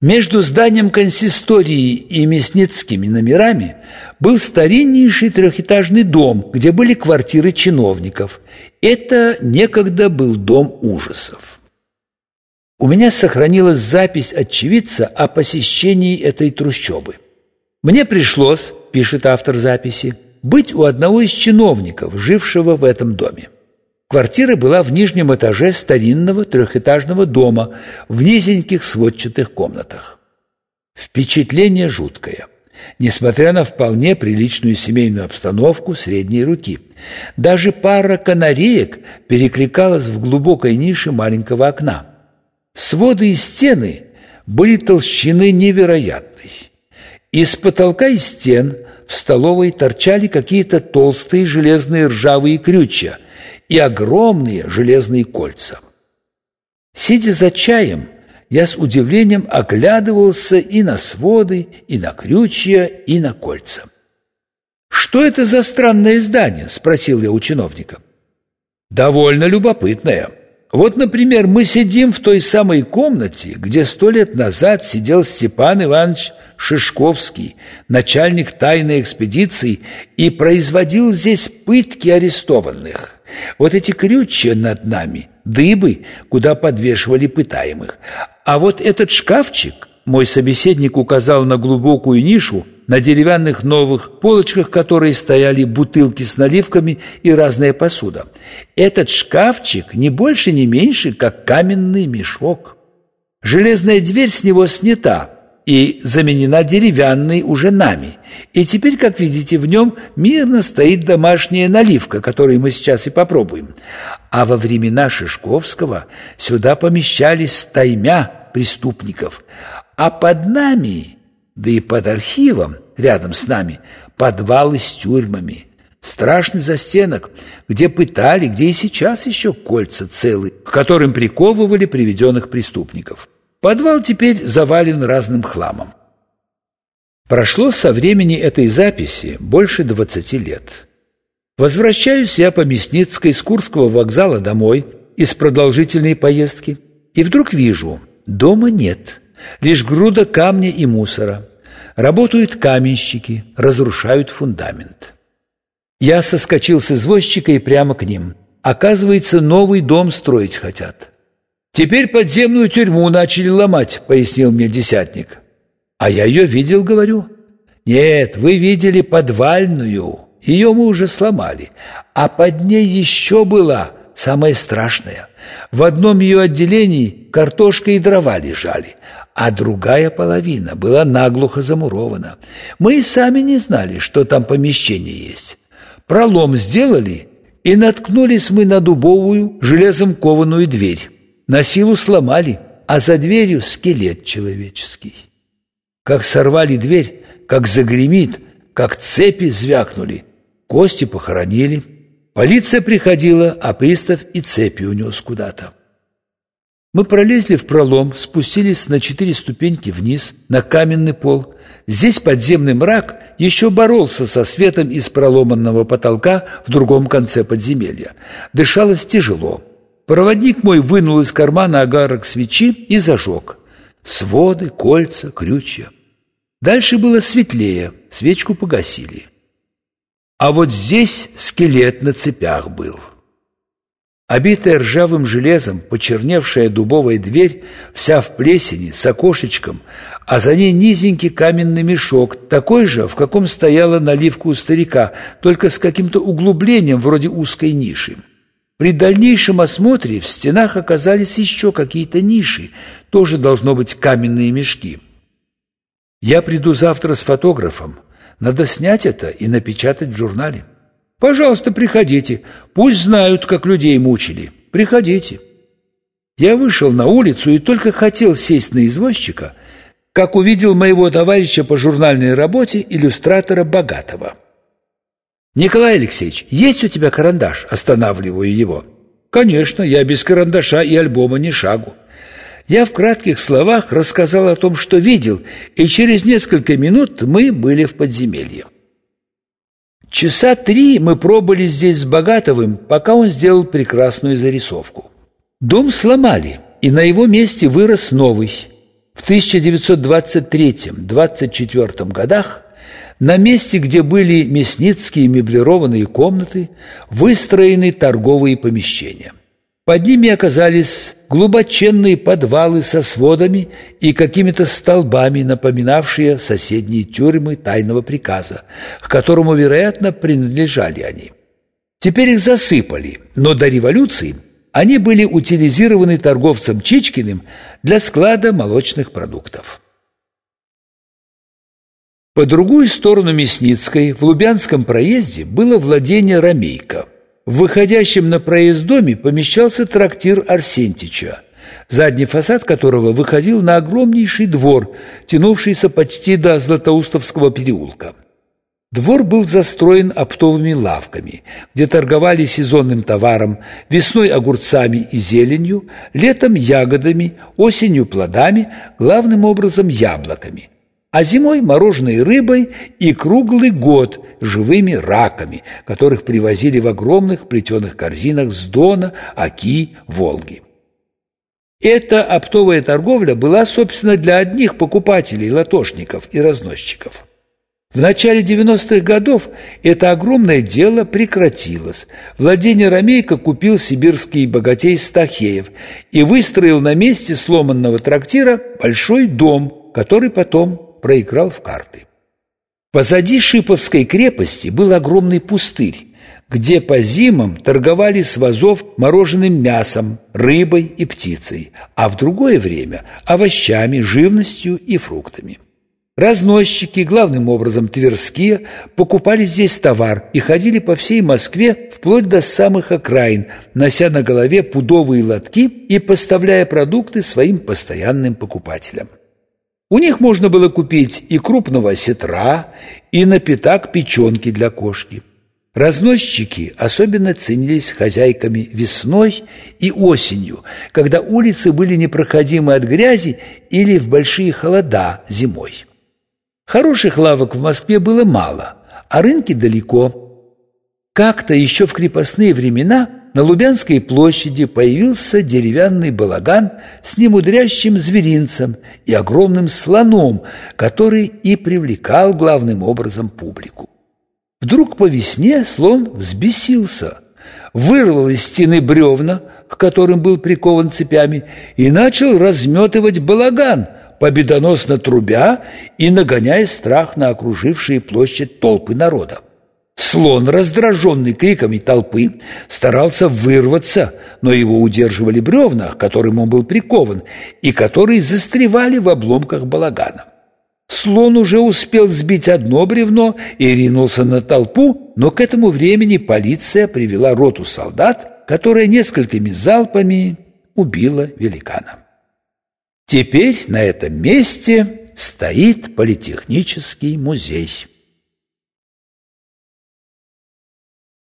Между зданием консистории и мясницкими номерами был стариннейший трехэтажный дом, где были квартиры чиновников. Это некогда был дом ужасов. У меня сохранилась запись очевидца о посещении этой трущобы. Мне пришлось, пишет автор записи, быть у одного из чиновников, жившего в этом доме. Квартира была в нижнем этаже старинного трехэтажного дома в низеньких сводчатых комнатах. Впечатление жуткое, несмотря на вполне приличную семейную обстановку средней руки. Даже пара канареек перекликалась в глубокой нише маленького окна. Своды и стены были толщины невероятной. Из потолка и стен в столовой торчали какие-то толстые железные ржавые крючья – и огромные железные кольца. Сидя за чаем, я с удивлением оглядывался и на своды, и на крючья, и на кольца. «Что это за странное здание?» – спросил я у чиновника. «Довольно любопытное. Вот, например, мы сидим в той самой комнате, где сто лет назад сидел Степан Иванович Шишковский, начальник тайной экспедиции, и производил здесь пытки арестованных. Вот эти крючья над нами, дыбы, куда подвешивали пытаемых. А вот этот шкафчик, мой собеседник указал на глубокую нишу, на деревянных новых полочках, которые стояли бутылки с наливками и разная посуда. Этот шкафчик не больше, не меньше, как каменный мешок. Железная дверь с него снята, и заменена деревянной уже нами. И теперь, как видите, в нем мирно стоит домашняя наливка, которую мы сейчас и попробуем. А во времена Шишковского сюда помещались таймя преступников, а под нами, да и под архивом, рядом с нами, подвалы с тюрьмами. Страшный застенок, где пытали, где и сейчас еще кольца целы, к которым приковывали приведенных преступников. Подвал теперь завален разным хламом. Прошло со времени этой записи больше двадцати лет. Возвращаюсь я по Мясницкой с Курского вокзала домой из продолжительной поездки, и вдруг вижу, дома нет, лишь груда камня и мусора. Работают каменщики, разрушают фундамент. Я соскочил с извозчика и прямо к ним. Оказывается, новый дом строить хотят. «Теперь подземную тюрьму начали ломать», — пояснил мне десятник. «А я ее видел, говорю». «Нет, вы видели подвальную. Ее мы уже сломали. А под ней еще была самая страшная. В одном ее отделении картошка и дрова лежали, а другая половина была наглухо замурована. Мы и сами не знали, что там помещение есть. Пролом сделали, и наткнулись мы на дубовую железом кованую дверь. На силу сломали, а за дверью скелет человеческий. Как сорвали дверь, как загремит, как цепи звякнули, кости похоронили. Полиция приходила, а пристав и цепи унес куда-то. Мы пролезли в пролом, спустились на четыре ступеньки вниз, на каменный пол. Здесь подземный мрак еще боролся со светом из проломанного потолка в другом конце подземелья. Дышалось тяжело. Проводник мой вынул из кармана огарок свечи и зажег. Своды, кольца, крючья. Дальше было светлее, свечку погасили. А вот здесь скелет на цепях был. Обитая ржавым железом, почерневшая дубовая дверь, вся в плесени, с окошечком, а за ней низенький каменный мешок, такой же, в каком стояла наливка у старика, только с каким-то углублением вроде узкой ниши. При дальнейшем осмотре в стенах оказались еще какие-то ниши, тоже должно быть каменные мешки. Я приду завтра с фотографом. Надо снять это и напечатать в журнале. Пожалуйста, приходите. Пусть знают, как людей мучили. Приходите. Я вышел на улицу и только хотел сесть на извозчика, как увидел моего товарища по журнальной работе, иллюстратора Богатого. «Николай Алексеевич, есть у тебя карандаш?» Останавливаю его. «Конечно, я без карандаша и альбома ни шагу». Я в кратких словах рассказал о том, что видел, и через несколько минут мы были в подземелье. Часа три мы пробыли здесь с Богатовым, пока он сделал прекрасную зарисовку. Дом сломали, и на его месте вырос новый. В 1923-24 годах на месте, где были мясницкие меблированные комнаты, выстроены торговые помещения. Под ними оказались глубоченные подвалы со сводами и какими-то столбами, напоминавшие соседние тюрьмы тайного приказа, к которому, вероятно, принадлежали они. Теперь их засыпали, но до революции они были утилизированы торговцем Чичкиным для склада молочных продуктов. По другую сторону Мясницкой в Лубянском проезде было владение Ромейко. В выходящем на проезд доме помещался трактир Арсентича, задний фасад которого выходил на огромнейший двор, тянувшийся почти до Златоустовского переулка. Двор был застроен оптовыми лавками, где торговали сезонным товаром, весной огурцами и зеленью, летом ягодами, осенью плодами, главным образом яблоками – а зимой мороженой рыбой и круглый год живыми раками, которых привозили в огромных плетеных корзинах с Дона, Оки, Волги. Эта оптовая торговля была, собственно, для одних покупателей, латошников и разносчиков. В начале 90-х годов это огромное дело прекратилось. Владение Ромейко купил сибирский богатей Стахеев и выстроил на месте сломанного трактира большой дом, который потом проиграл в карты. Позади Шиповской крепости был огромный пустырь, где по зимам торговали с вазов мороженым мясом, рыбой и птицей, а в другое время – овощами, живностью и фруктами. Разносчики, главным образом тверские, покупали здесь товар и ходили по всей Москве вплоть до самых окраин, нося на голове пудовые лотки и поставляя продукты своим постоянным покупателям. У них можно было купить и крупного сетра, и на пятак печенки для кошки. Разносчики особенно ценились хозяйками весной и осенью, когда улицы были непроходимы от грязи или в большие холода зимой. Хороших лавок в Москве было мало, а рынки далеко. Как-то еще в крепостные времена на Лубянской площади появился деревянный балаган с немудрящим зверинцем и огромным слоном, который и привлекал главным образом публику. Вдруг по весне слон взбесился, вырвал из стены бревна, к которым был прикован цепями, и начал разметывать балаган, победоносно трубя и нагоняя страх на окружившие площадь толпы народа. Слон, раздраженный криками толпы, старался вырваться, но его удерживали бревна, к которым он был прикован, и которые застревали в обломках балагана. Слон уже успел сбить одно бревно и ринулся на толпу, но к этому времени полиция привела роту солдат, которая несколькими залпами убила великана. Теперь на этом месте стоит политехнический музей.